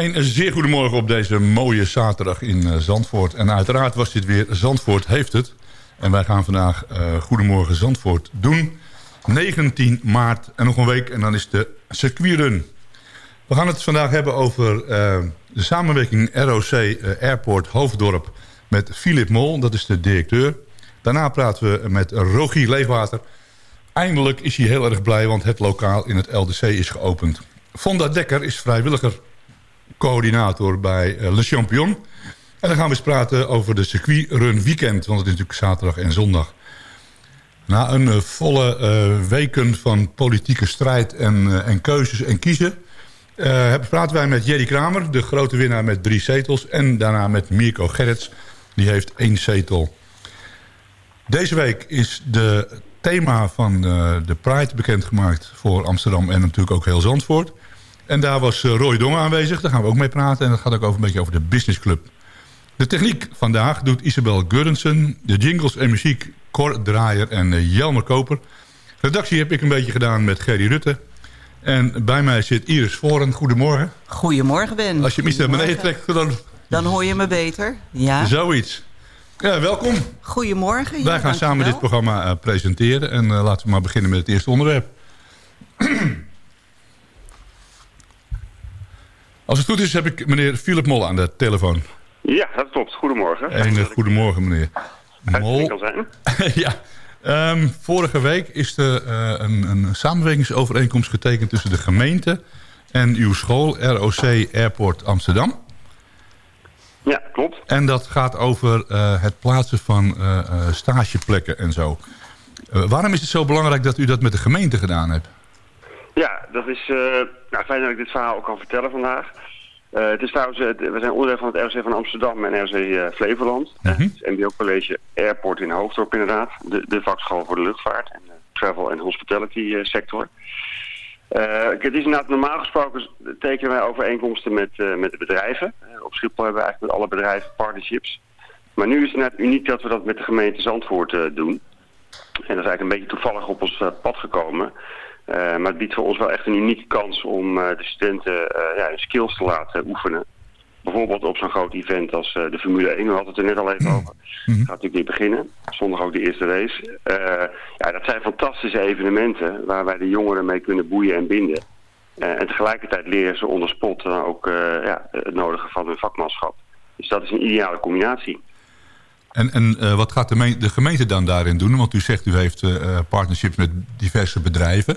Een zeer goedemorgen op deze mooie zaterdag in eh, Zandvoort. En uiteraard was dit weer Zandvoort heeft het. En wij gaan vandaag eh, Goedemorgen Zandvoort doen. 19 maart en nog een week en dan is de circuitrun. We gaan het vandaag hebben over eh, de samenwerking ROC Airport Hoofddorp met Philip Mol. Dat is de directeur. Daarna praten we met Rogie Leegwater. Eindelijk is hij heel erg blij, want het lokaal in het LDC is geopend. Fonda Dekker is vrijwilliger coördinator bij eh, Le Champion. En dan gaan we eens praten over de circuitrun weekend. Want het is natuurlijk zaterdag en zondag. Na een eh, volle eh, weken van politieke strijd en, en keuzes en kiezen... eh, praten wij met Jerry Kramer, de grote winnaar met drie zetels. En daarna met Mirko Gerrits, die heeft één zetel. Deze week is de thema van de Pride bekendgemaakt voor Amsterdam en natuurlijk ook heel Zandvoort. En daar was eh, Roy Dongen aanwezig, daar gaan we ook mee praten. En dat gaat ook over een beetje over de Business Club. De techniek vandaag doet Isabel Gurrensen. De jingles en muziek Cor Draaier en eh, Jelmer Koper. Redactie heb ik een beetje gedaan met Gerry Rutte. En bij mij zit Iris Voren. Goedemorgen. Goedemorgen, Ben. Als je hem iets naar beneden trekt, dan Dan hoor je me beter. Ja. zoiets. Ja, welkom. Goedemorgen. Ja, Wij gaan samen dit programma eh, presenteren. En laten we maar beginnen met het eerste onderwerp. Als het goed is, heb ik meneer Philip Mol aan de telefoon. Ja, dat klopt. Goedemorgen. Een eh, goedemorgen, meneer. Mol. Kan zijn. ja. Ehm, vorige week is er eh, een, een samenwerkingsovereenkomst getekend tussen de gemeente en uw school, ROC Airport Amsterdam. Ja, klopt. En dat gaat over eh, het plaatsen van stageplekken en zo. Waarom is het zo belangrijk dat u dat met de gemeente gedaan hebt? Ja, dat is eh, nou, fijn dat ik dit verhaal ook kan vertellen vandaag. Eh, het is trouwens, eh, we zijn onderdeel van het ROC van Amsterdam en eh, Flevoland. Mhm. Het MBO College Airport in Hoofddorp inderdaad. De, de vakschool voor de luchtvaart en de travel en hospitality sector. Het is inderdaad normaal gesproken tekenen wij overeenkomsten met, met de bedrijven. Op Schiphol hebben we eigenlijk met alle bedrijven partnerships. Maar nu is het inderdaad uniek dat we dat met de gemeente Zandvoort doen. En dat is eigenlijk een beetje toevallig op ons pad gekomen. Eh, maar het biedt voor ons wel echt een unieke kans om eh, de studenten eh, ja, hun skills te laten oefenen. Bijvoorbeeld op zo'n groot event als de Formule 1, we hadden het er net al even over. Gaat natuurlijk weer beginnen. Zondag ook de eerste race. Ja, dat zijn fantastische evenementen waar wij de jongeren mee kunnen boeien en binden. En tegelijkertijd leren ze onder spot dan ook ja, het nodige van hun vakmanschap. Dus dat is een ideale combinatie. En, en eh, wat gaat de, me- de gemeente dan daarin doen? Want u zegt u heeft eh, eh, partnerships met diverse bedrijven.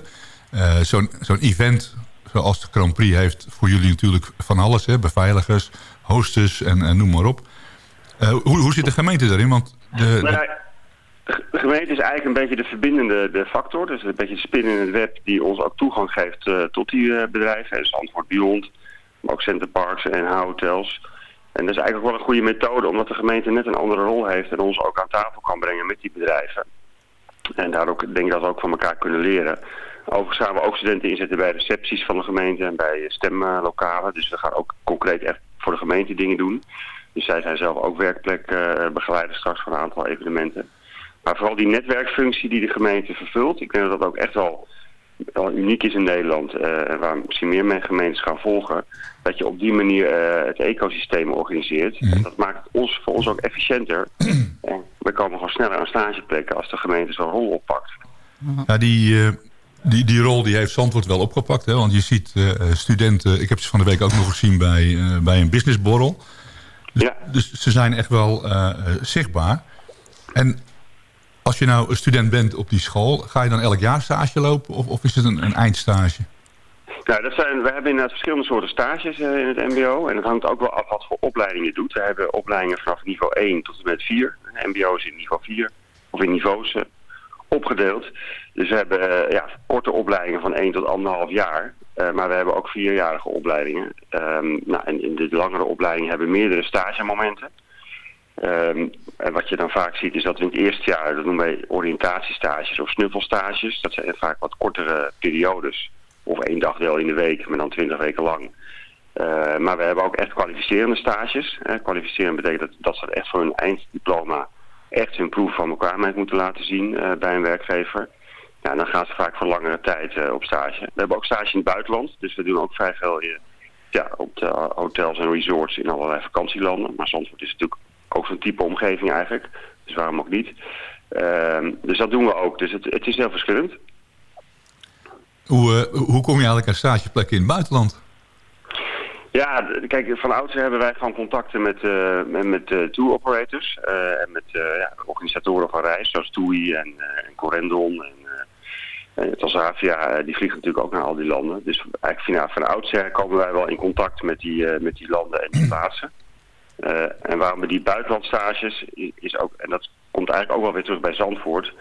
Zo'n event zoals de Grand Prix heeft voor jullie natuurlijk van alles. Hè? Beveiligers, hostess en, en noem maar op. Hoe, hoe zit de gemeente daarin? Want de, ja, de gemeente is eigenlijk een beetje de verbindende de factor. Dus een beetje de spin in het web die ons ook toegang geeft tot die bedrijven. Dus Antwoord Beyond, maar ook Centerparks en hotels. En dat is eigenlijk wel een goede methode, omdat de gemeente net een andere rol heeft en ons ook aan tafel kan brengen met die bedrijven. En daardoor denk ik dat we ook van elkaar kunnen leren. Overigens gaan we ook studenten inzetten bij recepties van de gemeente en bij stemlokalen. Dus we gaan ook concreet echt voor de gemeente dingen doen. Dus zij zijn zelf ook werkplekbegeleider straks voor een aantal evenementen. Maar vooral die netwerkfunctie die de gemeente vervult. Ik denk dat dat ook echt wel, wel uniek is in Nederland. eh, en waar misschien meer men- gemeentes gaan volgen. Dat je op die manier eh, het ecosysteem organiseert. En dat maakt ons, voor ons ook efficiënter. en we komen gewoon sneller aan stageplekken als de gemeente zo'n rol oppakt. Ja, die, eh, die, die rol die heeft Zandvoort wel opgepakt. Hè? Want je ziet eh, studenten... Ik heb ze van de week ook nog gezien bij, eh, bij een businessborrel. Ja. Dus ze zijn echt wel zichtbaar. En als je nou een student bent op die school... ga je dan elk jaar stage lopen? Of, of is het een, een eindstage? Nou, dat zijn, we hebben inderdaad verschillende soorten stages eh, in het mbo. En dat hangt ook wel af wat voor opleiding je doet. We hebben opleidingen vanaf niveau 1 tot en met 4. De mbo is in niveau 4, of in niveaus eh, opgedeeld. Dus we hebben eh, ja, korte opleidingen van 1 tot 1,5 jaar. Maar we hebben ook vierjarige opleidingen. Ehm, nou, en in de langere opleidingen hebben meerdere stagemomenten. Ehm, en wat je dan vaak ziet is dat we in het eerste jaar, dat noemen wij oriëntatiestages of snuffelstages. Dat zijn vaak wat kortere periodes. Of één dagdeel in de week, maar dan twintig weken lang. Eh, maar we hebben ook echt kwalificerende stages. Hè. Kwalificeren betekent dat, dat ze echt voor hun einddiploma echt hun proef van bekwaamheid moeten laten zien eh, bij een werkgever. Ja, dan gaan ze vaak voor langere tijd eh, op stage. We hebben ook stage in het buitenland, dus we doen ook vrij veel eh, ja, op de hotels en resorts in allerlei vakantielanden. Maar Zandvoort is natuurlijk ook zo'n type omgeving eigenlijk, dus waarom ook niet. Ehm, dus dat doen we ook, dus het, het is heel verschillend. Hoe, eh, hoe kom je eigenlijk aan stageplekken in het buitenland? Ja, kijk, van oudsher hebben wij gewoon contacten met, eh met, met eh, tour operators en met ja, organisatoren van reis, zoals TUI en, en Corendon en, en Transavia. die vliegen natuurlijk ook naar al die landen. Dus eigenlijk van, van oudsher komen wij wel in contact met die, met die landen en die plaatsen. Eh, en waarom we die buitenlandstages is ook, en dat komt eigenlijk ook wel weer terug bij Zandvoort.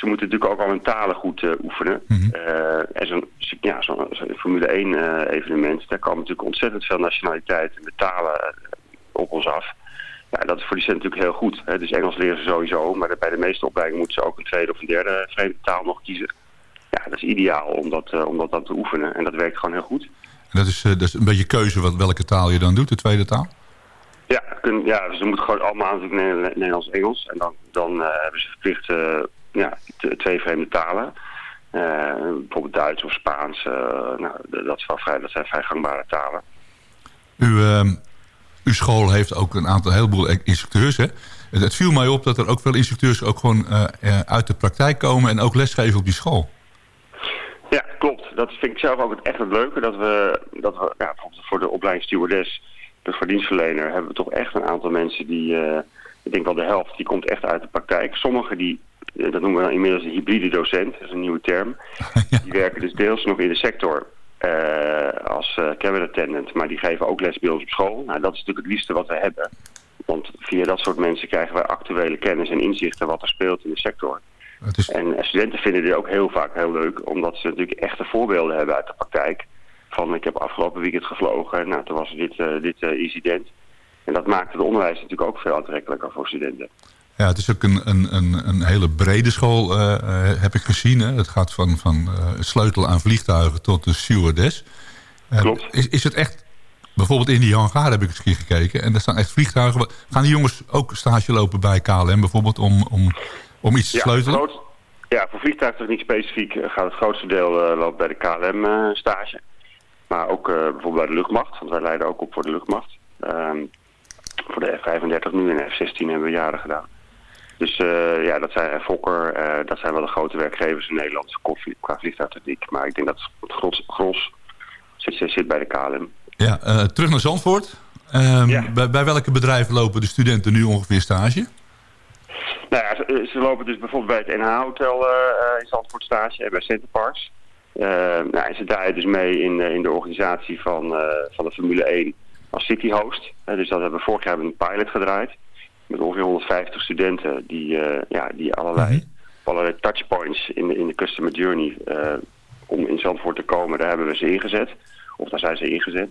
Ze moeten natuurlijk ook al hun talen goed eh, oefenen. Eh, en zo'n ja, zo'n Formule 1 eh, evenement, daar komen natuurlijk ontzettend veel nationaliteiten met talen op ons af. Ja, dat is voor die studenten natuurlijk heel goed. Hè. Dus Engels leren ze sowieso, maar bij de meeste opleidingen moeten ze ook een tweede of een derde vreemde taal nog kiezen. Ja, dat is ideaal om dat, om dat dan te oefenen. En dat werkt gewoon heel goed. En dat, is, dat is een beetje keuze wat, welke taal je dan doet, de tweede taal? Ja, kun, ja ze moeten gewoon allemaal natuurlijk Ne- Nederlands Engels. En dan, dan eh, hebben ze verplicht eh, ja, twee vreemde talen. Eh, bijvoorbeeld Duits of Spaans. nou, dat, is wel vrij, dat zijn vrij gangbare talen. U, ehm, uw school heeft ook een aantal heleboel instructeurs. Hè? Het, het viel mij op dat er ook veel instructeurs ook gewoon uit de praktijk komen en ook lesgeven op die school. Ja, klopt. Dat vind ik zelf ook echt het leuke. Dat we, dat we ja, bijvoorbeeld voor de opleiding stewardess, dus voor dienstverlener, hebben we toch echt een aantal mensen die, eh, ik denk wel de helft, die komt echt uit de praktijk. Sommigen die, eh, dat noemen we dan inmiddels een hybride docent, dat is een nieuwe term. Die werken dus deels nog in de sector eh, als cabin attendant, maar die geven ook les bij ons op school. Nou, dat is natuurlijk het liefste wat we hebben. Want via dat soort mensen krijgen wij actuele kennis en inzichten wat er speelt in de sector. Is, En studenten vinden dit ook heel vaak heel leuk, omdat ze natuurlijk echte voorbeelden hebben uit de praktijk. Van ik heb afgelopen weekend gevlogen, nou toen was dit, eh, dit eh, incident. En dat maakt het onderwijs natuurlijk ook veel aantrekkelijker voor studenten. Ja, het is ook een, een, een, een hele brede school, eh, heb ik gezien. Hè. Het gaat van, van sleutel aan vliegtuigen tot de stewardess. Eh, Klopt. Is, is het echt, bijvoorbeeld in die hangar heb ik eens een keer gekeken... en daar staan echt vliegtuigen. Gaan die jongens ook stage lopen bij KLM bijvoorbeeld om, om, om iets te sleutelen? groot- ja, voor vliegtuigtechniek specifiek gaat het grootste deel loopt bij de KLM stage. Maar ook eh, bijvoorbeeld bij de luchtmacht, want wij leiden ook op voor de luchtmacht. Ehm, voor de F-35 nu en de F-16 hebben we jaren gedaan. Dus eh, ja, dat zijn Fokker, eh, dat zijn wel de grote werkgevers in Nederland qua vlie- qua vliegtuigtechniek. Maar ik denk dat het gros, gros zit, zit bij de KLM. Ja, terug naar Zandvoort. Ehm, Ja. bij, bij welke bedrijven lopen de studenten nu ongeveer stage? Nou ja, ze, ze lopen dus bijvoorbeeld bij het NH-hotel in Zandvoort stage en bij Centerparks. Eh nou, en ze draaien dus mee in, eh, in de organisatie van, eh, van de Formule 1 als city host. Eh, dus dat hebben we vorig jaar een pilot gedraaid. Met ongeveer 150 studenten die, ja, die allerlei, allerlei touchpoints in de, in de customer journey om in Zandvoort te komen, daar hebben we ze ingezet. Of daar zijn ze ingezet.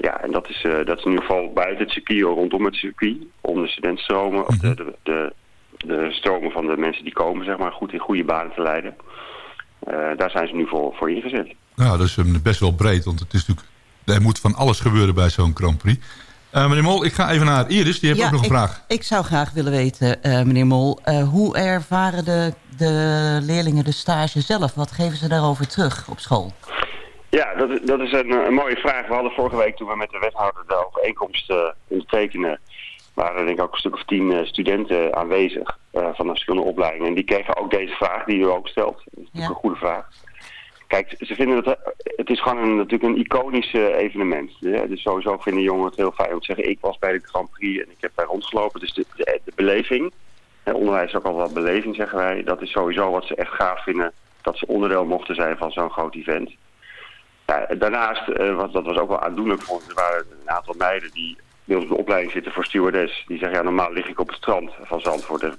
Ja, en dat is, dat is in ieder geval buiten het circuit, rondom het circuit, om de studentenstromen, of de, de, de, de stromen van de mensen die komen, zeg maar, goed in goede banen te leiden. Eh, daar zijn ze nu voor, voor ingezet. Nou, dat is um, best wel breed, want het is natuurlijk, er moet van alles gebeuren bij zo'n Grand Prix. Eh, meneer Mol, ik ga even naar Iris, die heeft ook nog een ik, vraag. Ik zou graag willen weten, eh, meneer Mol... eh, hoe ervaren de, de leerlingen de stage zelf? Wat geven ze daarover terug op school? Ja, dat, is- dat is een, een mooie vraag. We hadden vorige week toen we met de wethouder de overeenkomst eh ondertekenen, waren er denk ik ook een stuk of tien eh, studenten aanwezig eh, van de verschillende opleidingen. En die kregen ook deze vraag die u ook stelt. Dat is natuurlijk Ja. een goede vraag. Kijk, ze vinden het, het is gewoon een, natuurlijk een iconisch eh, evenement. Ja, dus sowieso vinden jongeren het heel fijn om te zeggen, ik was bij de Grand Prix en ik heb daar rondgelopen. Dus de, de, de beleving, eh, onderwijs is ook al wat beleving zeggen wij, dat is sowieso wat ze echt gaaf vinden, dat ze onderdeel mochten zijn van zo'n groot event. Ja, daarnaast, eh, was, dat was ook wel aandoenlijk voor ons, er waren een aantal meiden die bij ons de opleiding zitten voor stewardess. Die zeggen, ja normaal lig ik op het strand van Zandvoort. Daar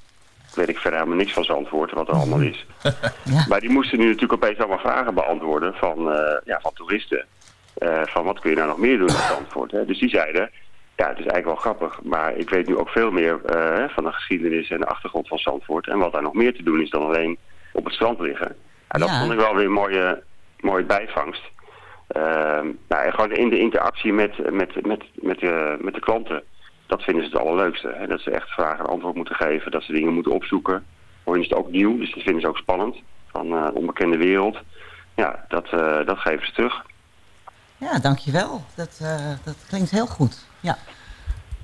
weet ik verder helemaal niks van Zandvoort, wat er allemaal is. Ja. Maar die moesten nu natuurlijk opeens allemaal vragen beantwoorden van, eh, ja, van toeristen. Eh, van wat kun je nou nog meer doen in Zandvoort. Hè? Dus die zeiden, ja het is eigenlijk wel grappig. Maar ik weet nu ook veel meer eh, van de geschiedenis en de achtergrond van Zandvoort. En wat daar nog meer te doen is dan alleen op het strand liggen. En dat Ja. vond ik wel weer een mooie, mooie bijvangst. Ehm, nou, en gewoon in de interactie met, met, met, met, de, met de klanten, dat vinden ze het allerleukste. Hè? Dat ze echt vragen en antwoord moeten geven, dat ze dingen moeten opzoeken. Voor hen is het ook nieuw, dus dat vinden ze ook spannend. Van eh, onbekende wereld. Ja, dat, eh, dat geven ze terug. Ja, dankjewel. Dat, eh, dat klinkt heel goed. Ja.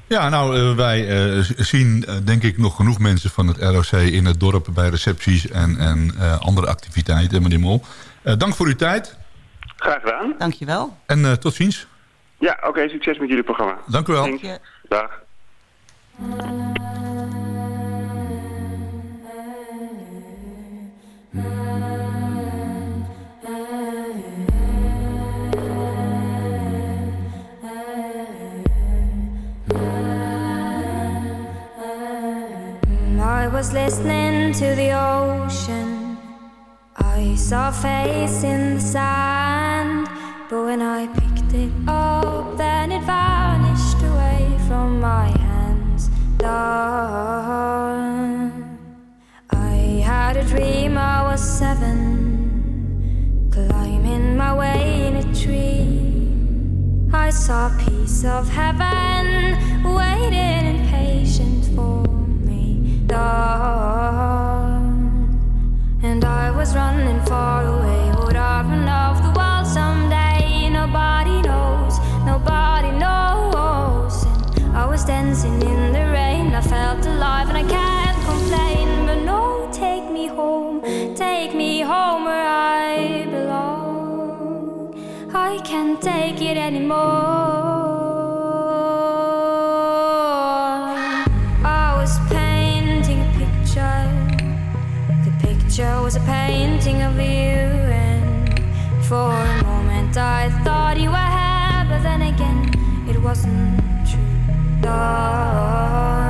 Ja, nou, wij eh, zien denk ik nog genoeg mensen van het ROC in het dorp bij recepties en, en eh, andere activiteiten, meneer Mol. Eh, dank voor uw tijd Graag gedaan. Dankjewel. en eh, tot ziens. Ja, oké, succes met jullie programma. Dank u wel. Thanks. Je- Dag. I was listening to the ocean. I saw a face in the sand. But when I picked it up, then it vanished away from my hands. Dawn. I had a dream I was seven, climbing my way in a tree. I saw a piece of heaven waiting impatient for me. Dawn. And I was running far away. Home where I belong. I can't take it anymore. I was painting a picture. The picture was a painting of you, and for a moment I thought you were happy, but then again it wasn't true. Dawn.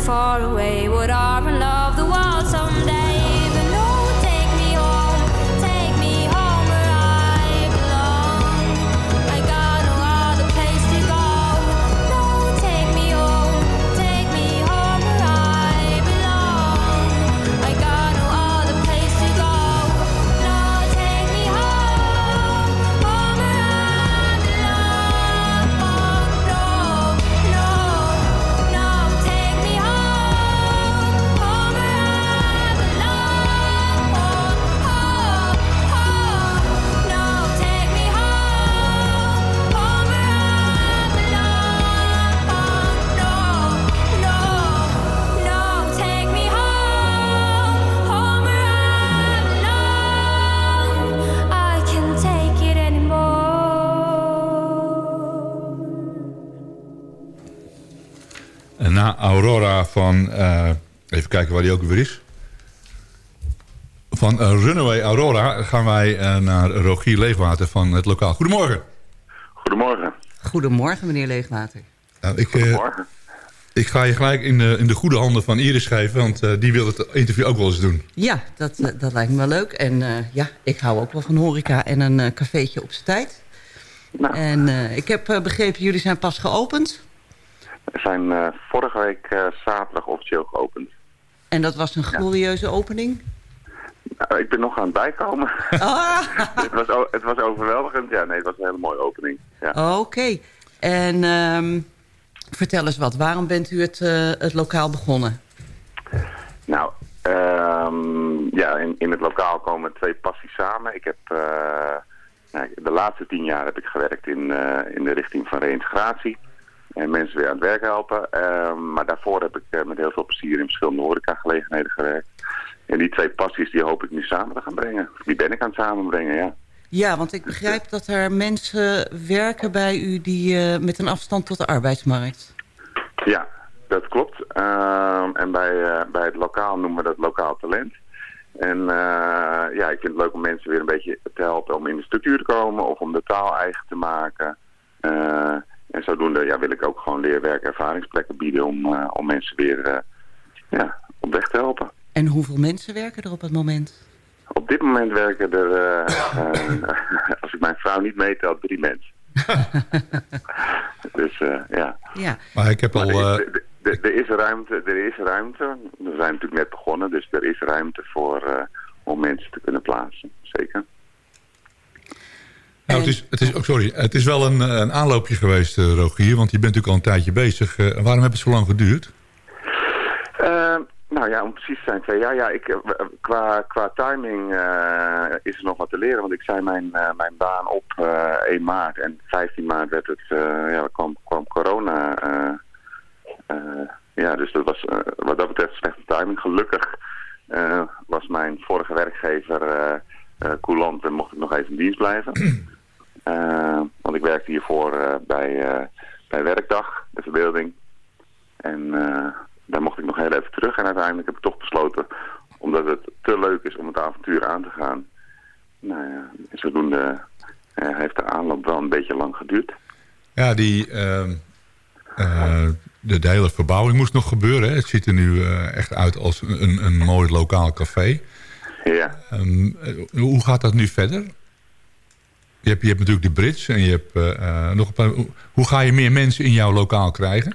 Far away. Would I van... eh, even kijken waar die ook weer is. Van eh, Runaway Aurora gaan wij eh, naar Rogier Leegwater van het lokaal. Goedemorgen. Goedemorgen. Goedemorgen, meneer Leegwater. Nou, ik, Goedemorgen. ik ga je gelijk in de, in de goede handen van Iris geven... want eh, die wil het interview ook wel eens doen. Ja, dat, dat lijkt me wel leuk. En eh, ja, ik hou ook wel van horeca en een eh, cafeetje op zijn tijd. Nou, En eh, ik heb begrepen, jullie zijn pas geopend. We zijn eh, vorige week eh, zaterdag officieel geopend. En dat was een glorieuze opening. Nou, ik ben nog aan het bijkomen. Ah, het, was, het was overweldigend. Ja, nee, het was een hele mooie opening. Ja. oké. En ehm, vertel eens wat, waarom bent u het, eh, het lokaal begonnen? Nou, ehm, ja, in, in het lokaal komen twee passies samen. Ik heb nou, de laatste tien jaar heb ik gewerkt in, in de richting van reïntegratie. En mensen weer aan het werk helpen. Ehm, maar daarvoor heb ik eh, met heel veel plezier in verschillende horecagelegenheden gewerkt. En die twee passies die hoop ik nu samen te gaan brengen. Die ben ik aan het samenbrengen, ja. Ja, want ik begrijp dat er mensen werken bij u die eh, met een afstand tot de arbeidsmarkt. Ja, dat klopt. Ehm, en bij, eh, bij het lokaal noemen we dat lokaal talent. En eh, ja, ik vind het leuk om mensen weer een beetje te helpen om in de structuur te komen of om de taal eigen te maken. En zodoende ja, wil ik ook gewoon leerwerk ervaringsplekken bieden om, eh, om mensen weer eh, ja, op weg te helpen. En hoeveel mensen werken er op het moment? Op dit moment werken er, eh, eh, als ik mijn vrouw niet meetel, drie mensen. dus eh, ja. Ja, Maar ik heb al... Maar eh, er, is, er- er- er is ruimte, er is ruimte. We zijn natuurlijk net begonnen, dus er is ruimte voor eh, om mensen te kunnen plaatsen. Zeker. Nou, het is, het is, oh, sorry, het is wel een, eh, een aanloopje geweest, eh, Rogier. Want je bent natuurlijk al een tijdje bezig. Eh, waarom heeft het zo lang geduurd? Nou ja, om precies te zijn, twee jaar. Ja, ik, qua, qua timing is er nog wat te leren. Want ik zei mijn, mijn baan op eh 1 maart. En 15 maart werd het, ja, kwam, kwam corona. ja, dus dat was wat dat betreft slechte timing. Gelukkig was mijn vorige werkgever coulant en mocht ik nog even in dienst blijven. Eh, want ik werkte hiervoor eh, bij, eh, bij Werkdag, de verbeelding. En daar mocht ik nog heel even terug. En uiteindelijk heb ik toch besloten, omdat het te leuk is om het avontuur aan te gaan. Nou ja, zodoende heeft de aanloop wel een beetje lang geduurd. Ja, die, ehm, eh, de, de hele verbouwing moest nog gebeuren. Hè? Het ziet er nu echt uit als een, een, mooi lokaal café. Ja, Ehm, eh, hoe gaat dat nu verder? Je hebt, je hebt natuurlijk de Brits en je hebt eh, eh, nog een paar... Hoe, ga je meer mensen in jouw lokaal krijgen?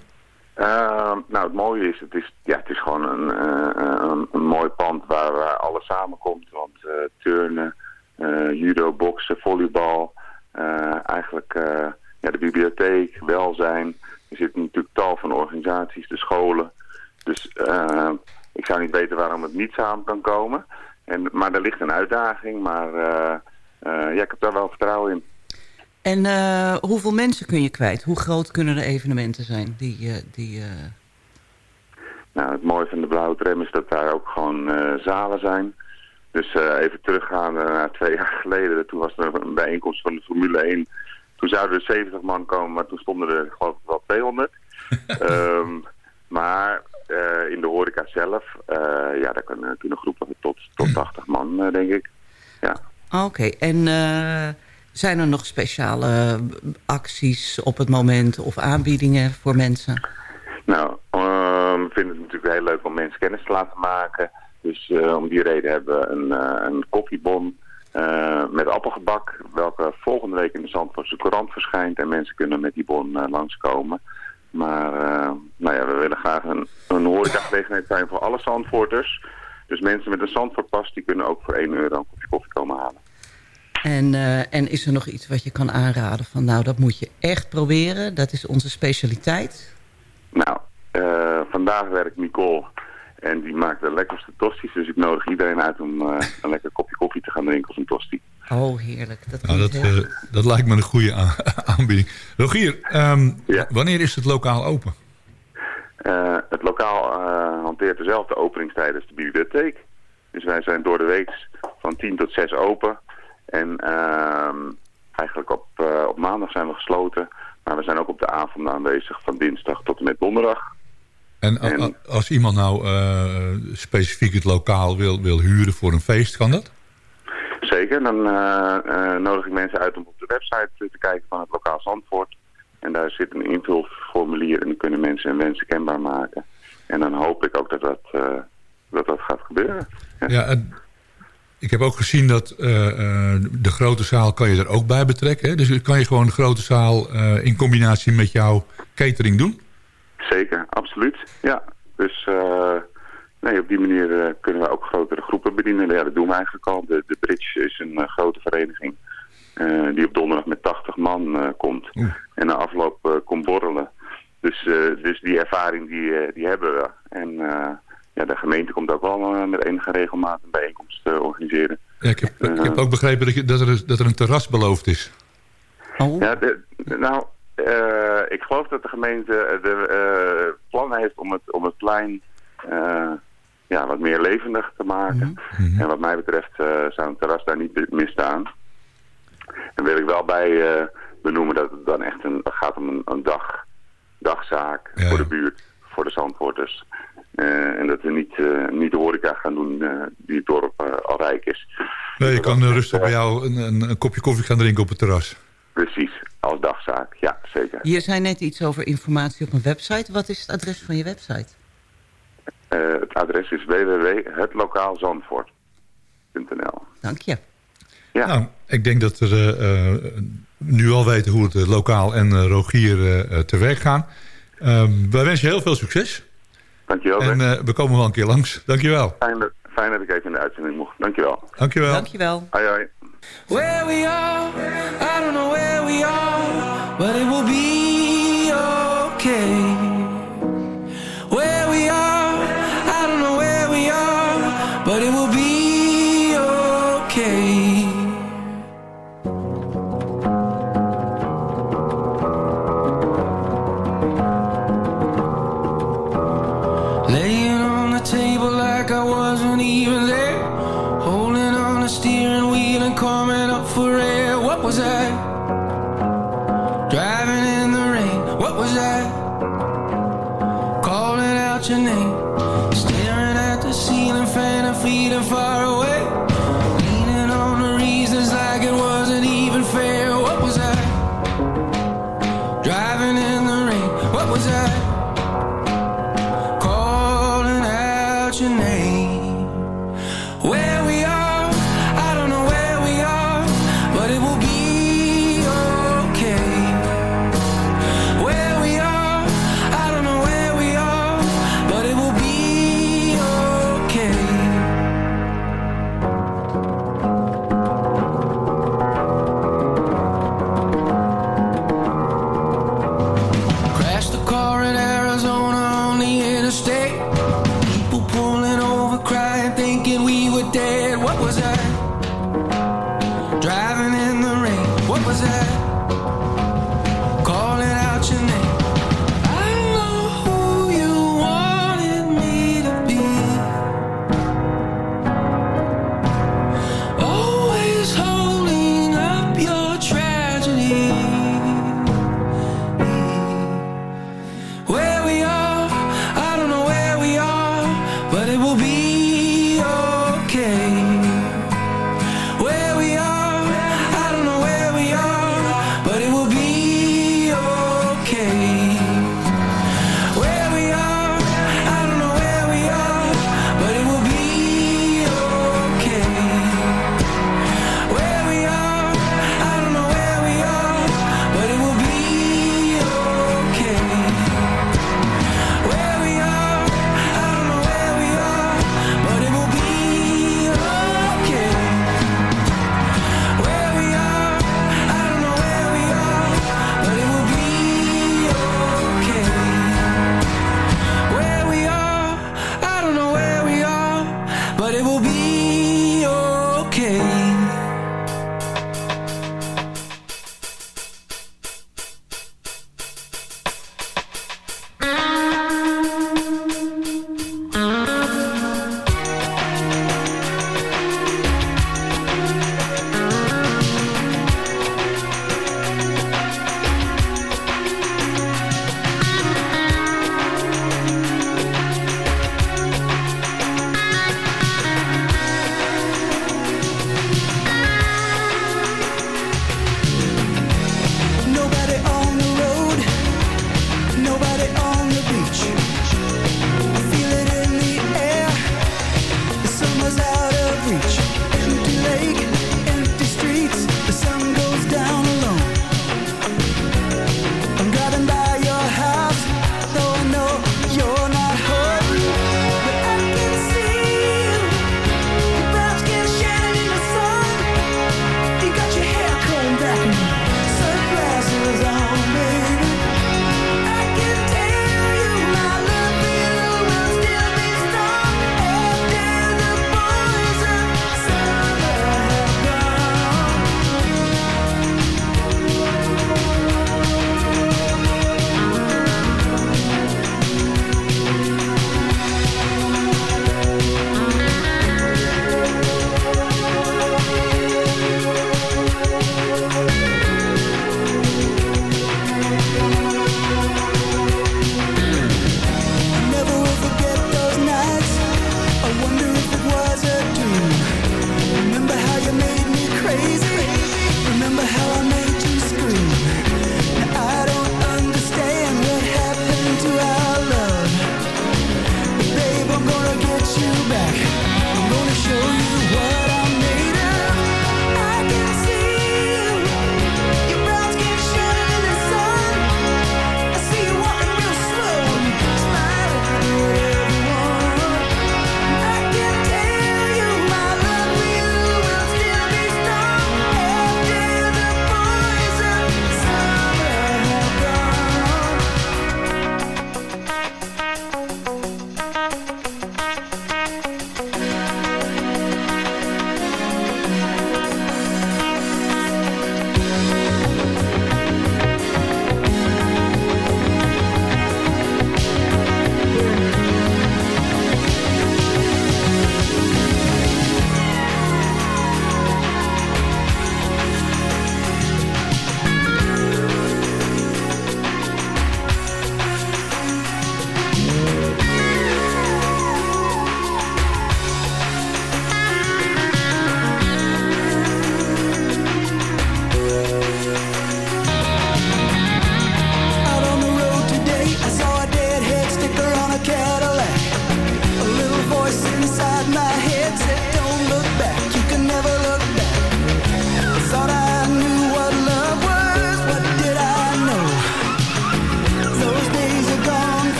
Ehm, nou het mooie is, het is, ja, het is gewoon een, eh, een, een mooi pand waar, waar alles samenkomt. Want turnen, judo, boksen, volleybal, eigenlijk ja, de bibliotheek, welzijn. Er zitten natuurlijk tal van organisaties, de scholen. Dus ik zou niet weten waarom het niet samen kan komen. En, maar er ligt een uitdaging, maar ja, ik heb daar wel vertrouwen in. En eh, hoeveel mensen kun je kwijt? Hoe groot kunnen de evenementen zijn? Die, eh, die, eh, Nou, het mooie van de blauwe tram is dat daar ook gewoon eh, zalen zijn. Dus eh, even teruggaan naar twee jaar geleden. Toen was er een bijeenkomst van de Formule 1. Toen zouden er 70 man komen, maar toen stonden er geloof ik wel 200. Ehm, maar eh, in de horeca zelf, eh, ja, daar kunnen, kunnen groepen tot, tot 80 man, eh, denk ik. Ja. Oké, en eh, zijn er nog speciale acties op het moment of aanbiedingen voor mensen? Nou, ehm, we vinden het natuurlijk heel leuk om mensen kennis te laten maken. Dus eh, om die reden hebben we een, eh, een koffiebon met appelgebak, welke volgende week in de Zandvoortse Courant verschijnt. En mensen kunnen met die bon eh, langskomen. Maar nou ja, we willen graag een, een horecagelegenheid zijn voor alle Zandvoorters. Dus mensen met een Zandvoortpas, die kunnen ook voor 1 euro een kopje koffie komen halen. En, eh, en is er nog iets wat je kan aanraden van nou, dat moet je echt proberen. Dat is onze specialiteit. Nou, eh, vandaag werkt Nicole en die maakt de lekkerste tosties. Dus ik nodig iedereen uit om eh, een lekker kopje koffie te gaan drinken of een tosti. Oh, heerlijk. Dat, Nou, dat, dat lijkt me een goede aanbieding. Rogier, ehm, Ja. wanneer is het lokaal open? Eh, het lokaal eh, hanteert dezelfde openingstijden als de bibliotheek. Dus wij zijn door de week van 10 tot 6 open. En ehm, eigenlijk op, eh, op maandag zijn we gesloten. Maar we zijn ook op de avond aanwezig van dinsdag tot en met donderdag. En, als iemand nou specifiek het lokaal wil, wil huren voor een feest, kan dat? Zeker, dan nodig ik mensen uit om op de website te kijken van het lokaal Zandvoort. En daar zit een invulformulier en dan kunnen mensen hun wensen kenbaar maken. En dan hoop ik ook dat dat, eh, dat, dat gaat gebeuren. Ja. Ja, en ik heb ook gezien dat eh, eh, de grote zaal kan je er ook bij betrekken. Hè? Dus kan je gewoon de grote zaal in combinatie met jouw catering doen? Zeker, absoluut. Ja, dus nee, op die manier kunnen we ook grotere groepen bedienen. Ja, dat doen we eigenlijk al. De, de Bridge is een grote vereniging eh, die op donderdag met 80 man eh, komt. En na afloop eh, komt borrelen. Dus, eh, dus die ervaring die, eh, die hebben we. En eh, ja, de gemeente komt ook wel met enige regelmaat een bijeenkomst organiseren. Ja, ik, heb, ik heb ook begrepen dat, je, dat, er, dat er een terras beloofd is. Oh, Ja, de, nou, eh, ik geloof dat de gemeente de eh, plannen heeft om het, om het plein eh, ja, wat meer levendig te maken. En wat mij betreft eh, zou een terras daar niet misstaan. En wil ik wel bij eh, benoemen dat het dan echt een, gaat om een, een dag, dagzaak Ja, voor de buurt, voor de Zandvoorters. Eh, en dat we niet, eh, niet de horeca gaan doen eh, die het dorp eh, al rijk is. Nee, je Dus kan rustig bij jou een, een, een kopje koffie gaan drinken op het terras. Precies, als dagzaak. Ja, zeker. Je zei net iets over informatie op een website. Wat is het adres van je website? Eh, het adres is www.hetlokaalzandvoort.nl Dank je. Ja, Nou, ik denk dat we eh, eh, nu al weten hoe het eh, lokaal en eh, Rogier te werk gaan. Ehm, wij wensen je heel veel succes. dankjewel. En eh, we komen wel een keer langs. Dankjewel. fijn, dat, fijn dat ik even in de uitzending mocht. Dankjewel. Dankjewel. Dank je wel. Hoi hoi. Where we are, I don't know where we are, but it will be okay. Your name. Where we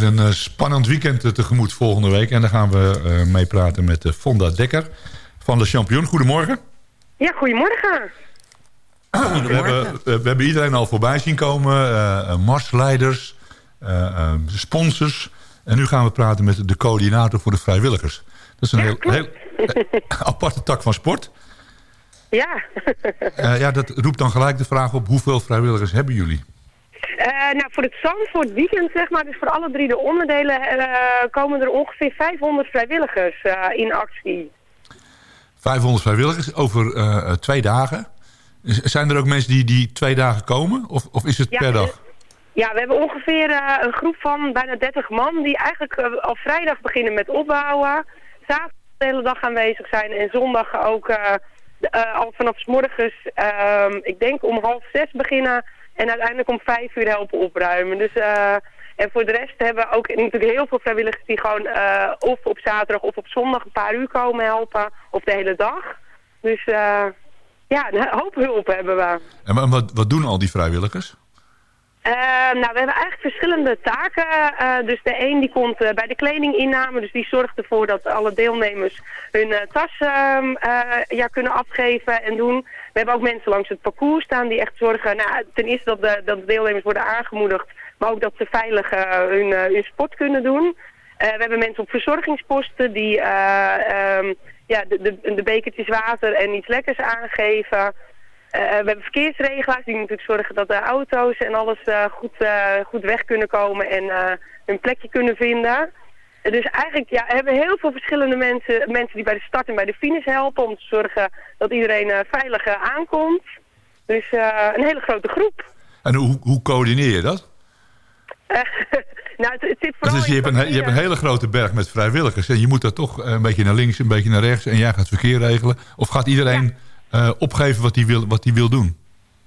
weer een eh, spannend weekend eh, tegemoet volgende week. En dan gaan we eh, mee praten met uh, Fonda Dekker van de Champion. Goedemorgen. ja, goedemorgen. We hebben, eh, we hebben iedereen al voorbij zien komen. eh, eh, marsleiders, eh, eh, sponsors. En nu gaan we praten met de coördinator voor de vrijwilligers. Dat is een heel, heel eh, aparte tak van sport. Ja. Eh, ja, dat roept dan gelijk de vraag op... hoeveel vrijwilligers hebben jullie? Eh, nou, voor het Zandvoort weekend, zeg maar, dus voor alle drie de onderdelen, eh, komen er ongeveer 500 vrijwilligers eh, in actie. 500 vrijwilligers over twee dagen. Zijn er ook mensen die die twee dagen komen? Of, of is het Ja, per dag? Ja, we hebben ongeveer een groep van bijna 30 man die eigenlijk al vrijdag beginnen met opbouwen. Zaterdag de hele dag aanwezig zijn en zondag ook al vanaf 's morgens, ehm, ik denk om half zes beginnen en uiteindelijk om vijf uur helpen opruimen. Dus, eh, en voor de rest hebben we ook natuurlijk heel veel vrijwilligers die gewoon eh, of op zaterdag of op zondag een paar uur komen helpen of de hele dag. Dus eh, ja, een hoop hulp hebben we. En wa- wat, wat doen al die vrijwilligers? Eh, nou, we hebben eigenlijk verschillende taken. Eh, dus de een die komt eh, bij de kledinginname, dus die zorgt ervoor dat alle deelnemers hun eh, tas ehm, eh, ja, kunnen afgeven en doen. We hebben ook mensen langs het parcours staan die echt zorgen, nou, ten eerste dat de, dat de deelnemers worden aangemoedigd, maar ook dat ze veilig hun, hun sport kunnen doen. We hebben mensen op verzorgingsposten die eh, ehm, ja, de, de, de bekertjes water en iets lekkers aangeven. Eh, we hebben verkeersregelaars die natuurlijk zorgen dat de auto's en alles eh, goed, eh, goed weg kunnen komen en hun plekje kunnen vinden. Dus eigenlijk ja, we hebben heel veel verschillende mensen, mensen die bij de start en bij de finish helpen om te zorgen dat iedereen veilig aankomt. Dus een hele grote groep. En hoe, hoe coördineer je dat? Nou, het, het zit vooral Dus je, hebt een, je hebt een hele grote berg met vrijwilligers. En je moet dat toch een beetje naar links, een beetje naar rechts. En jij gaat verkeer regelen. Of gaat iedereen eh, opgeven wat hij wil, wat hij wil doen?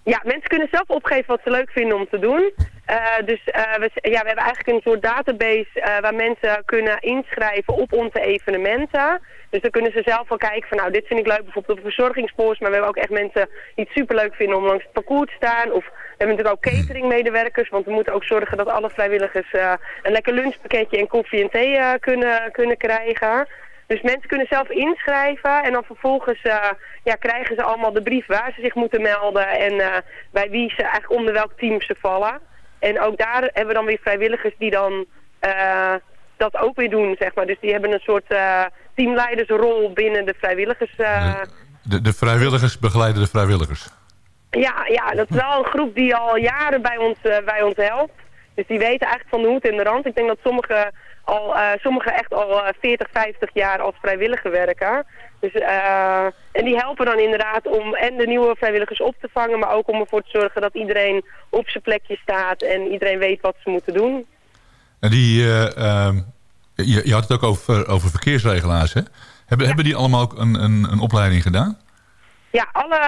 Ja, mensen kunnen zelf opgeven wat ze leuk vinden om te doen. Eh, dus eh, we, ja, we hebben eigenlijk een soort database waar mensen kunnen inschrijven op onze evenementen. Dus dan kunnen ze zelf wel kijken van nou dit vind ik leuk bijvoorbeeld op verzorgingspost. Maar we hebben ook echt mensen die het superleuk vinden om langs het parcours te staan. Of we hebben natuurlijk ook cateringmedewerkers. Want we moeten ook zorgen dat alle vrijwilligers een lekker lunchpakketje en koffie en thee kunnen, kunnen krijgen. Dus mensen kunnen zelf inschrijven en dan vervolgens eh, ja, krijgen ze allemaal de brief waar ze zich moeten melden en eh, bij wie ze eigenlijk onder welk team ze vallen. En ook daar hebben we dan weer vrijwilligers die dan eh, dat ook weer doen, zeg maar. Dus die hebben een soort teamleidersrol binnen de vrijwilligers. De, de vrijwilligers begeleiden de vrijwilligers. ja, ja, dat is wel een groep die al jaren bij ons, bij ons helpt. Dus die weten eigenlijk van de hoed en de rand. Ik denk dat sommigen al, eh, sommigen echt al eh, 40, 50 jaar als vrijwilliger werken. Dus, eh, en die helpen dan inderdaad om en de nieuwe vrijwilligers op te vangen, maar ook om ervoor te zorgen dat iedereen op zijn plekje staat en iedereen weet wat ze moeten doen. En die, eh, ehm, je, je had het ook over, over verkeersregelaars, hè? Hebben, hebben die allemaal ook een, een, een opleiding gedaan? Ja, alle,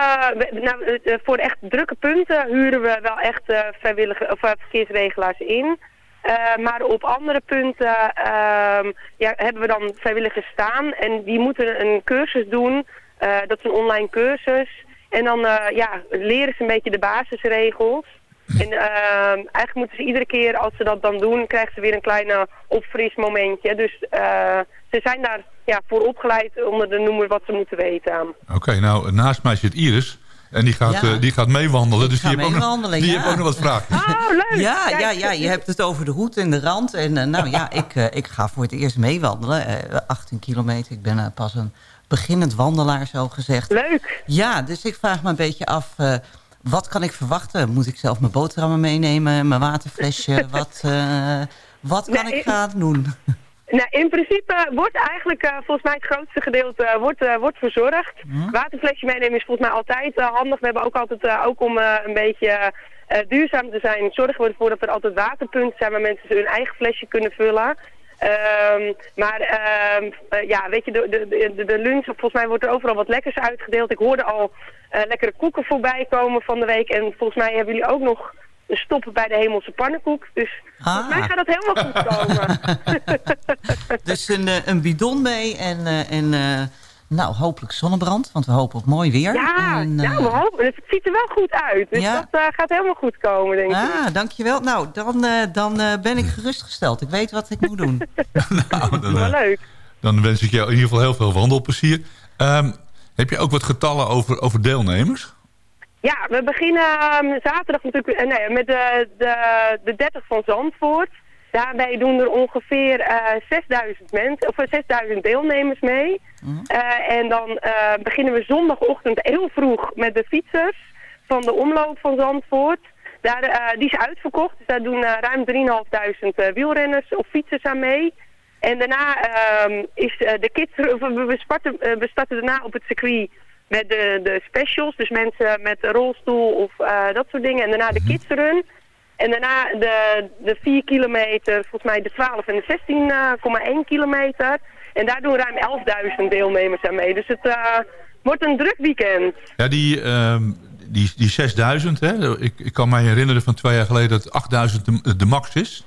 nou, eh, voor de echt drukke punten huren we wel echt eh, vrijwillige of, eh, verkeersregelaars in. Eh, maar op andere punten ehm, ja, hebben we dan vrijwilligers staan en die moeten een cursus doen. Eh, dat is een online cursus. En dan eh, ja, leren ze een beetje de basisregels. En ehm, eigenlijk moeten ze iedere keer als ze dat dan doen, krijgen ze weer een kleine opfrismomentje. Dus eh, ze zijn daar ja, voor opgeleid onder de noemer wat ze moeten weten. Oké, nou, naast mij zit Iris. En die gaat, Ja. eh, die gaat meewandelen. Dus ga die heeft ook nog, meewandelen, die ja. heeft ook nog wat vragen. Oh, leuk! Ja, Kijk. ja, ja, je hebt het over de hoed en de rand. En eh, nou ja, ik, eh, ik ga voor het eerst meewandelen. Eh, 18 kilometer. Ik ben pas een beginnend wandelaar, zo gezegd. Leuk! Ja, dus ik vraag me een beetje af... wat kan ik verwachten? Moet ik zelf mijn boterhammen meenemen? Mijn waterflesje? wat, eh, wat kan Nee, ik gaan doen? Nou, in principe wordt eigenlijk eh, volgens mij het grootste gedeelte eh, wordt, wordt verzorgd. Waterflesje meenemen is volgens mij altijd handig. We hebben ook altijd, ook om een beetje duurzaam te zijn, zorgen we ervoor dat er altijd waterpunten zijn waar mensen hun eigen flesje kunnen vullen. Ehm, maar ehm, eh, ja, weet je, de, de, de, lunch, volgens mij wordt er overal wat lekkers uitgedeeld. Ik hoorde al eh, lekkere koeken voorbij komen van de week. En volgens mij hebben jullie ook nog een stop bij de hemelse pannenkoek. Dus volgens mij Ah. gaat dat helemaal goed komen. Dus een, eh, een bidon mee en, en Nou, hopelijk zonnebrand, want we hopen op mooi weer. Ja, En, nou, eh, we hopen. Het ziet er wel goed uit. Dus Ja? dat eh, gaat helemaal goed komen, denk ik. Ah, dankjewel. Nou, dan, eh, dan eh, ben ik gerustgesteld. Ik weet wat ik moet doen. Nou, dan, Wel leuk. dan wens ik jou in ieder geval heel veel wandelplezier. Ehm, heb je ook wat getallen over, over deelnemers? Ja, we beginnen ehm, zaterdag natuurlijk eh, nee, met de, de, de 30 van Zandvoort. Daarbij doen er ongeveer eh 6000 mensen, of eh, 6000 deelnemers mee. Eh, en dan eh, beginnen we zondagochtend heel vroeg met de fietsers van de omloop van Zandvoort. Daar, eh, die is uitverkocht, dus daar doen eh, ruim 3.500 eh, wielrenners of fietsers aan mee. En daarna ehm, is eh, de kids, we, we, starten, eh, we starten daarna op het circuit met de, de specials. Dus mensen met rolstoel of eh, dat soort dingen. En daarna de kids run. En daarna de, de 4 kilometer, volgens mij de 12 en de 16,1 kilometer. En daar doen ruim 11.000 deelnemers aan mee. Dus het eh, wordt een druk weekend. Ja, die, ehm, die, die 6000, hè? Ik, ik kan mij herinneren van twee jaar geleden dat 8000 de, de max is.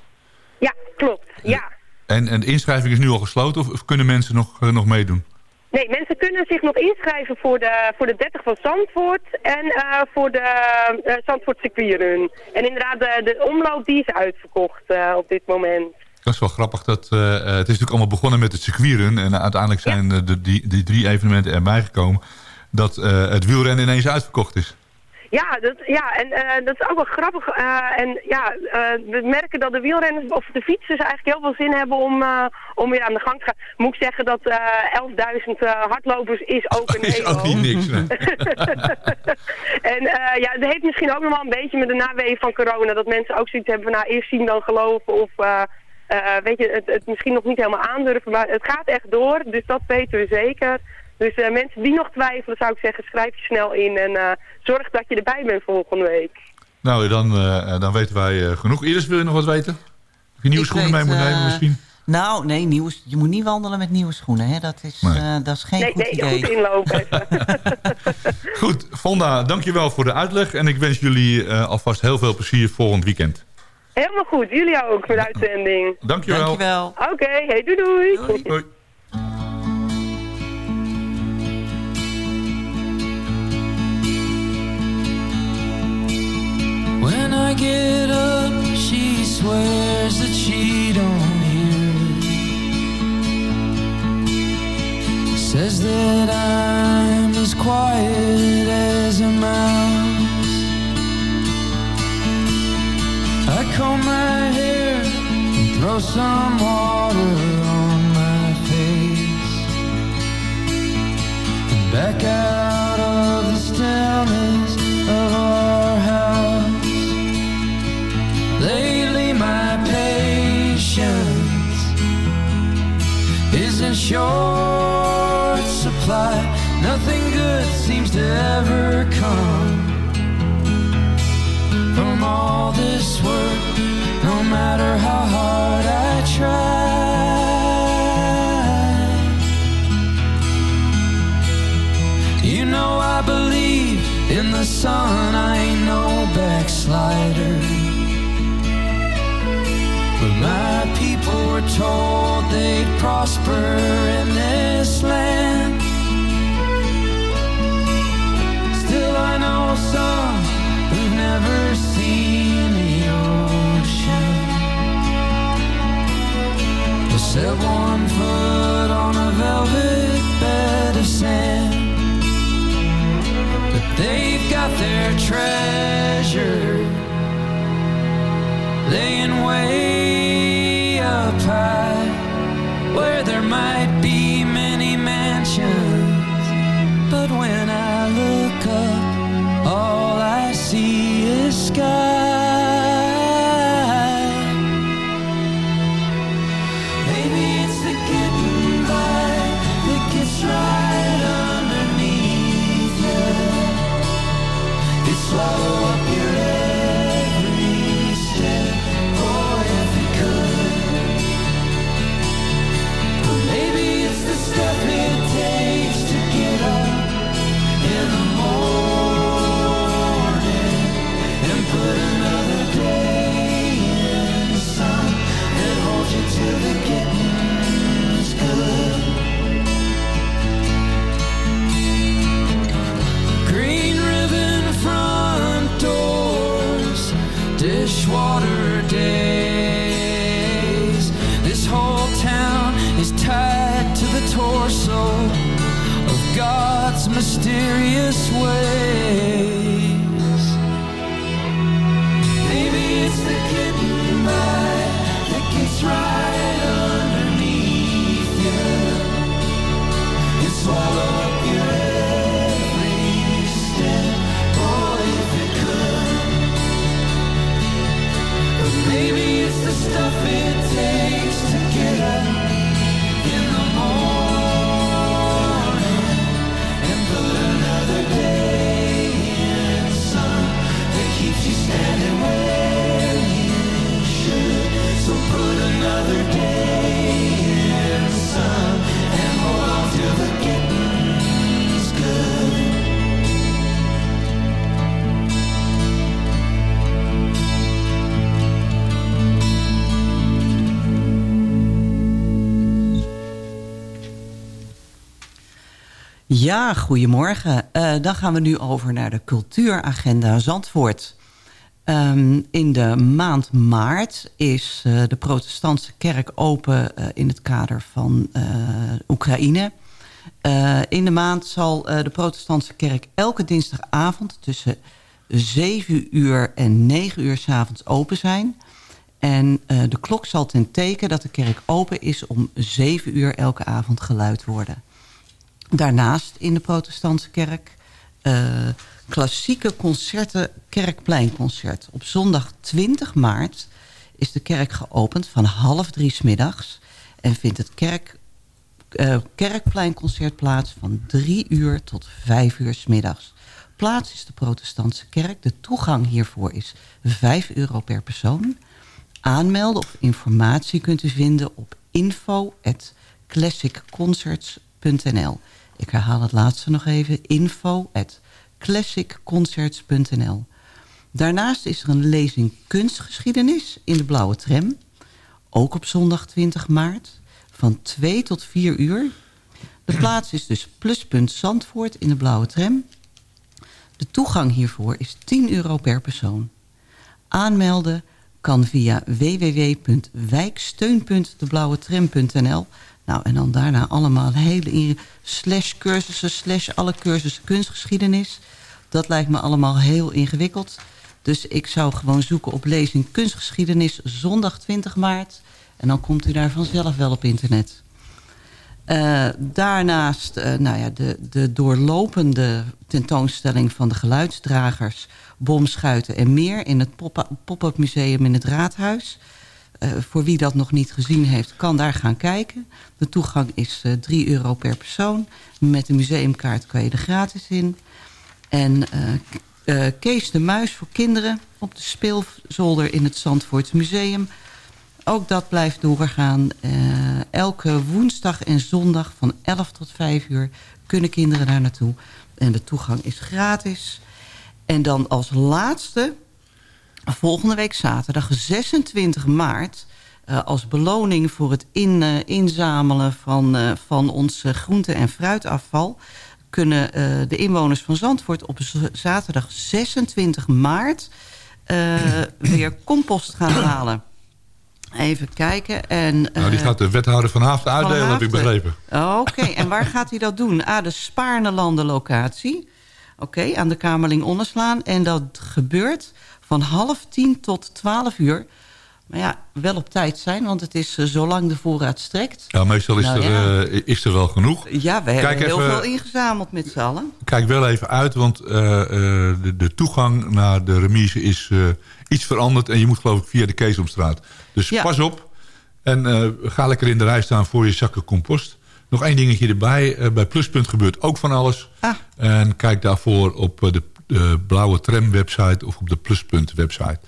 Ja, klopt. Ja. En, en de inschrijving is nu al gesloten of, of kunnen mensen nog, eh, nog meedoen? Nee, mensen kunnen zich nog inschrijven voor de, voor de 30 van Zandvoort en eh, voor de eh, Zandvoort circuitrun. En inderdaad, de, de omloop die is uitverkocht eh, op dit moment. Dat is wel grappig. Dat, het is natuurlijk allemaal begonnen met het circuitrun. En uiteindelijk zijn de, die, die drie evenementen erbij gekomen. Dat het wielrennen ineens uitverkocht is. Ja, dat, ja en eh, dat is ook wel grappig. eh, en ja, eh, we merken dat de wielrenners of de fietsers eigenlijk heel veel zin hebben om, om weer aan de gang te gaan. Moet ik zeggen dat eh 11.000 eh, hardlopers is ook een Is hele ook niet niks. nee. En ja, het heeft misschien ook nog wel een beetje met de naweeën van corona. Dat mensen ook zoiets hebben van nou eerst zien dan geloven. Of weet je, het, het misschien nog niet helemaal aandurven. Maar het gaat echt door, dus dat weten we zeker. Dus eh, mensen die nog twijfelen zou ik zeggen, schrijf je snel in. En eh, zorg dat je erbij bent volgende week. Nou, dan, eh, dan weten wij eh, genoeg. Iris, wil je nog wat weten? Of je nieuwe Ik schoenen mee moet nemen misschien? Nou, nee, nieuwe, je moet niet wandelen met nieuwe schoenen. Hè? Dat, is, Nee. eh, dat is geen nee, goed nee, idee. goed inlopen. Goed, Fonda, dankjewel voor de uitleg. En ik wens jullie eh, alvast heel veel plezier volgend weekend. Helemaal goed, jullie ook voor de uitzending. Dankjewel. Dankjewel. Oké, hey, doei doei. Doei. Hoi. Get up, she swears that she don't hear it. Says that I'm as quiet as a mouse. I comb my hair and throw some water on my face. And back out short supply. Nothing good seems to ever come from all this work, no matter how hard I try. You know I believe in the sun, I ain't no backslider. But my were told they'd prosper in this land. Still, I know some who've never seen the ocean. They set one foot on a velvet bed of sand. But they've got their treasure laying way up where there might be many mansions. But when I look up, all I see is sky. Maybe it's the getting by that gets right underneath you. It swallow up your Ja, goedemorgen. Eh, dan gaan we nu over naar de cultuuragenda Zandvoort. Ehm, in de maand maart is eh, de protestantse kerk open eh, in het kader van Oekraïne. In de maand zal de protestantse kerk elke dinsdagavond tussen 7 uur en 9 uur s avonds open zijn. En de klok zal ten teken dat de kerk open is om 7 uur elke avond geluid worden. Daarnaast in de protestantse kerk eh, klassieke concerten Kerkpleinconcert. Op zondag 20 maart is de kerk geopend van half drie 's middags... en vindt het kerk, eh, Kerkpleinconcert plaats van 3 uur tot 5 uur 's middags. Plaats is de protestantse kerk. De toegang hiervoor is 5 euro per persoon. Aanmelden of informatie kunt u vinden op info.classicconcerts.nl. Ik herhaal het laatste nog even. info.classicconcerts.nl Daarnaast is er een lezing kunstgeschiedenis in de Blauwe Tram. Ook op zondag 20 maart. Van 2 tot 4 uur. De plaats is dus Pluspunt Zandvoort in de Blauwe Tram. De toegang hiervoor is 10 euro per persoon. Aanmelden kan via www.wijksteun.deblauwetram.nl. Nou, en dan daarna allemaal hele slash cursussen, slash alle cursussen kunstgeschiedenis. Dat lijkt me allemaal heel ingewikkeld. Dus ik zou gewoon zoeken op lezing kunstgeschiedenis zondag 20 maart. En dan komt u daar vanzelf wel op internet. Eh, daarnaast eh, nou ja, de, de doorlopende tentoonstelling van de geluidsdragers... bomschuiten en meer in het pop- pop-up museum in het Raadhuis. Eh, voor wie dat nog niet gezien heeft, kan daar gaan kijken. De toegang is eh 3 euro per persoon. Met de museumkaart kan je er gratis in. En eh, Kees de Muis voor kinderen op de speelzolder in het Zandvoorts Museum... Ook dat blijft doorgaan. Elke woensdag en zondag van 11 tot 5 uur kunnen kinderen daar naartoe. En de toegang is gratis. En dan als laatste, volgende week zaterdag 26 maart... eh, als beloning voor het in, eh, inzamelen van, eh, van ons groente- en fruitafval... kunnen de inwoners van Zandvoort op zaterdag 26 maart... weer compost gaan halen. Even kijken. En, Nou, die gaat de wethouder vanavond uitdelen, heb ik begrepen. Oké, en waar gaat hij dat doen? Ah, de Spaarnelanden locatie. Oké, aan de Kamerling Onneslaan. En dat gebeurt van half tien tot twaalf uur. Maar ja, wel op tijd zijn, want het is eh, zolang de voorraad strekt. Ja, meestal is, Nou er, ja. eh, is er wel genoeg. Ja, we hebben heel even- veel ingezameld met z'n allen. Kijk wel even uit, want eh, de, de toegang naar de remise is iets veranderd. En je moet geloof ik via de Keesomstraat. Dus Ja. pas op. En ga lekker in de rij staan voor je zakken compost. Nog één dingetje erbij. Bij Pluspunt gebeurt ook van alles. Ah. En kijk daarvoor op de, de blauwe tram website of op de Pluspunt website.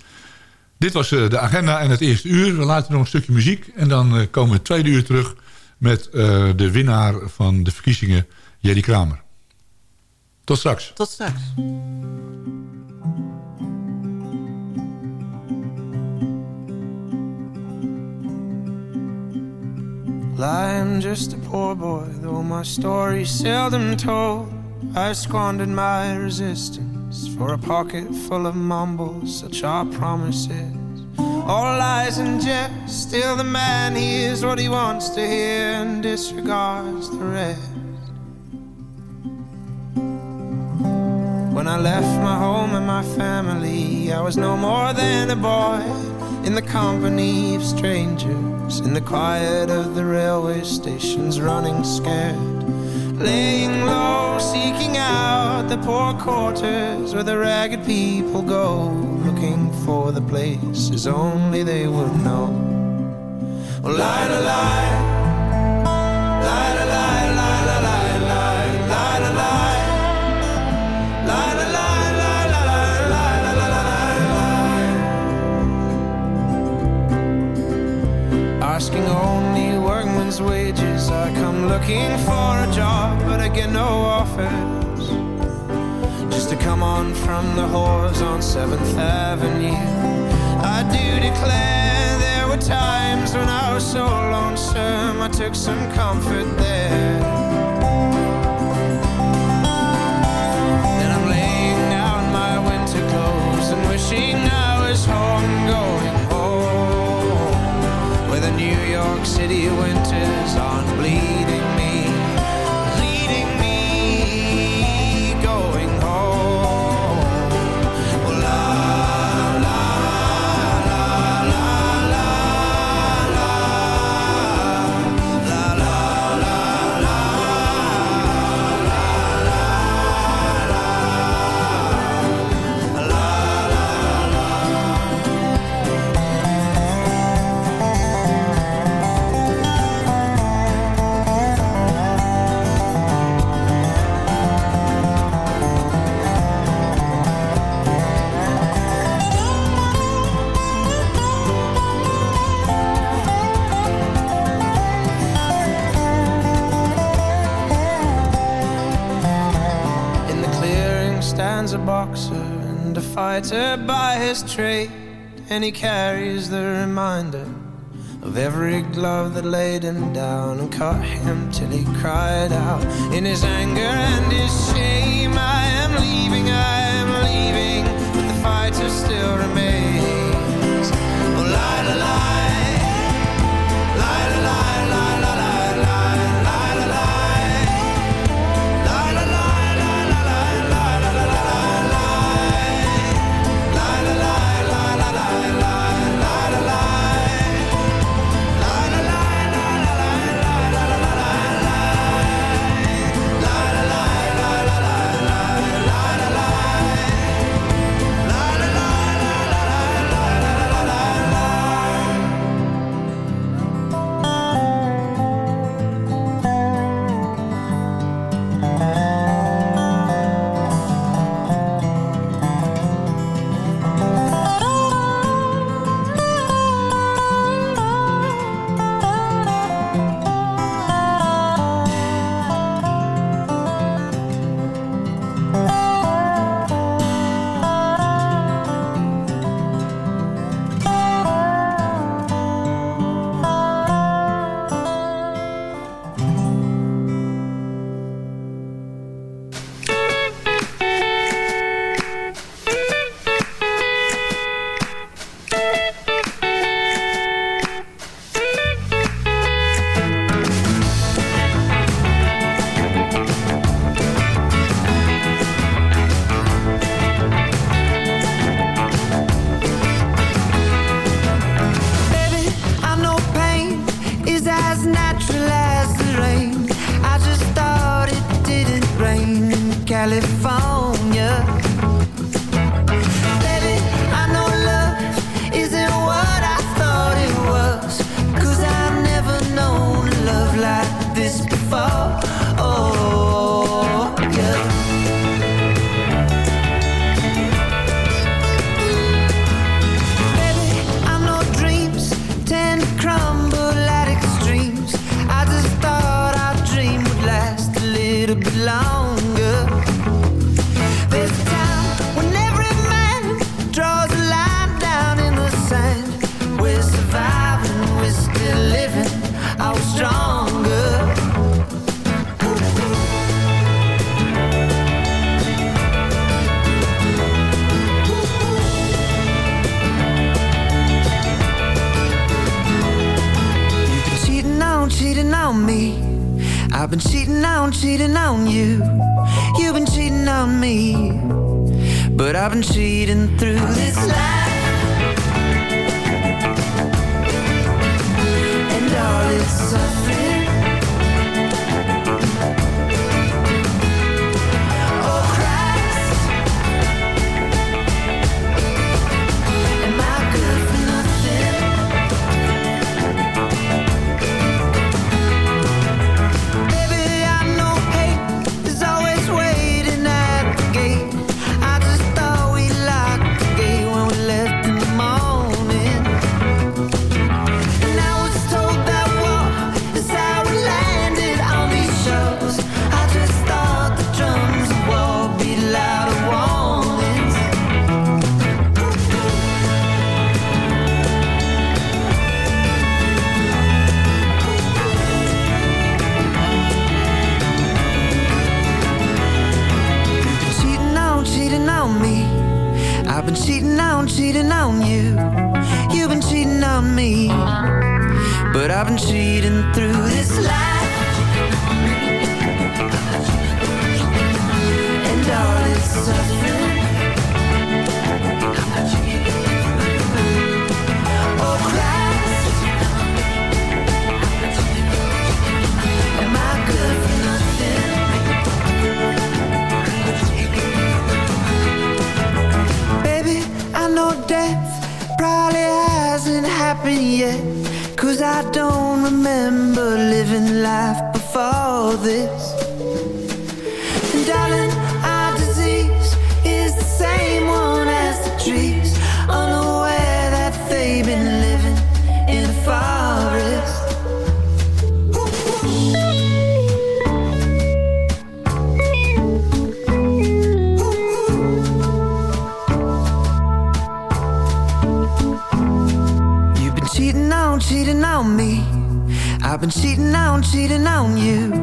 Dit was eh, de agenda en het eerste uur. We laten nog een stukje muziek. En dan eh, komen we het tweede uur terug met eh, de winnaar van de verkiezingen, Jerry Kramer. Tot straks. Tot straks. I'm just a poor boy, though my story's seldom told. I squandered my resistance for a pocket full of mumbles, such are promises. All lies and jest, still the man hears what he wants to hear and disregards the rest. when I left my home and my family. I was no more than a boy in the company of strangers, in the quiet of the railway stations, running scared. Laying low, seeking out the poor quarters where the ragged people go, looking for the places only they would know. Oh, lie. Lie, looking for a job, but I get no offers. Just to come on from the whores on 7th Avenue. I do declare there were times when I was so lonesome, I took some comfort there. Then I'm laying in my winter clothes and wishing I was home, going home. Where the New York City winters aren't bleeding trade, and he carries the reminder of every glove that laid him down and cut him till he cried out in his anger and his shame. I am leaving, I am leaving, but the fighter still remains. Oh, lie, lie, cheating on, cheating on you. You've been cheating on me, but I've been cheating through this life. And all it's suffering. Cheating on you. You've been cheating on me. But I've been cheating through this I don't remember living life before this. been cheating on, cheating on you.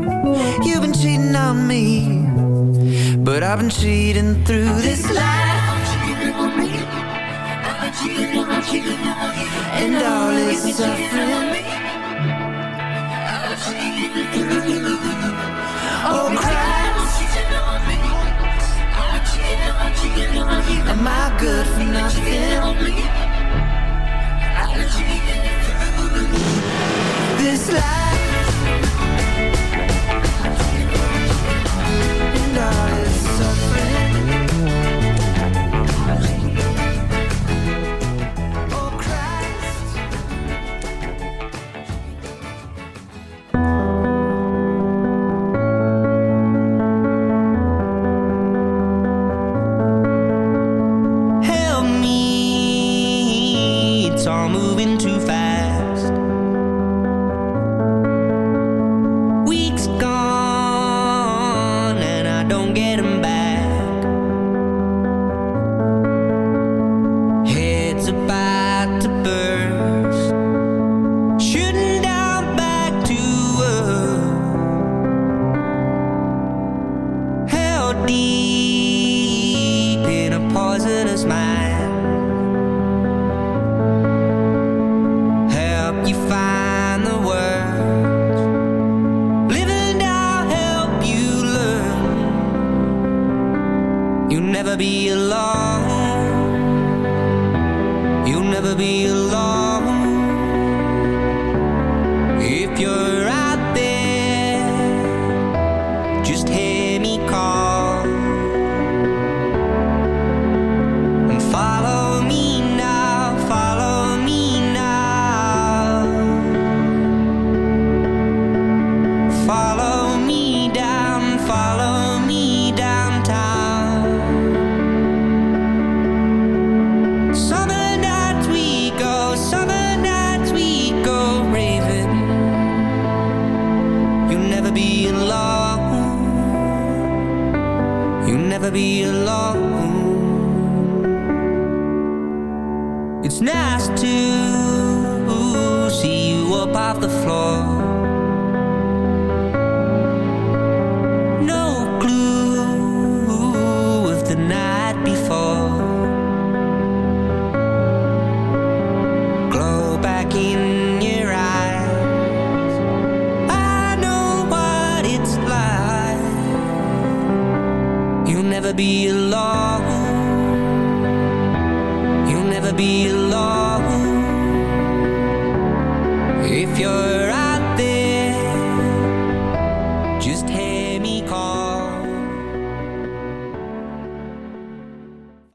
You've been cheating on me. But I've been cheating through this, this life And all this suffering. Oh, Christ. Am I good for nothing? this life. causing us mine.